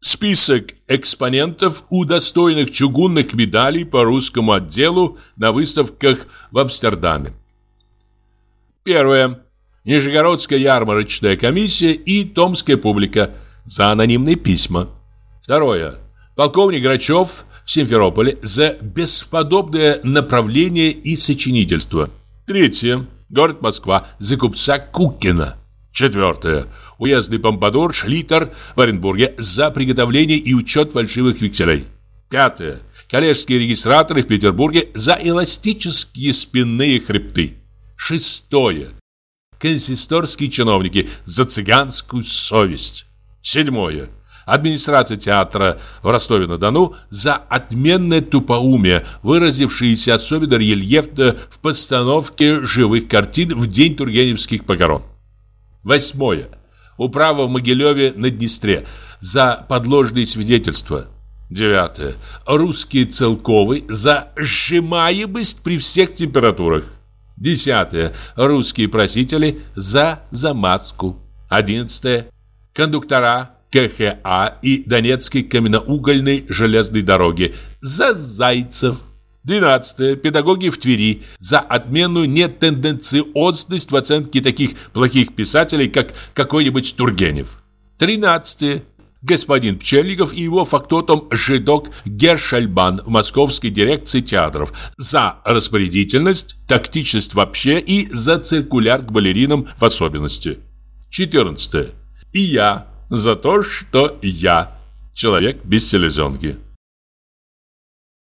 Список экспонентов, удостоенных чугунных медалей по русскому отделу на выставках в Амстердаме. Первое. Нижегородская ярмарочная комиссия и Томская публика за анонимные письма. Второе. Полковник Грачев в Симферополе за бесподобное направление и сочинительство. Третье. Город Москва за купца Кукина. Четвертое. Уездный помпадур Шлитер в Оренбурге за приготовление и учет фальшивых векселей. Пятое. Коллежские регистраторы в Петербурге за эластические спинные хребты. Шестое. Консисторские чиновники за цыганскую совесть. Седьмое. Администрация театра в Ростове-на-Дону за отменное тупоумие, выразившееся особенно рельефно в постановке живых картин в день Тургеневских похорон. Восьмое. Управа в Могилеве на Днестре за подложные свидетельства. Девятое. Русские целковый за сжимаемость при всех температурах. Десятое. Русские просители за замазку. Одиннадцатое. Кондуктора КХА и Донецкой каменноугольной железной дороги за зайцев. 12. Педагоги в Твери за отмену нетенденциозность в оценке таких плохих писателей, как какой-нибудь Тургенев. 13. Господин Пчельников и его фактотом жидок Гершальбан в московской дирекции театров за распорядительность, тактичность вообще и за циркуляр к балеринам в особенности. 14. И я за то, что я человек без селезенки.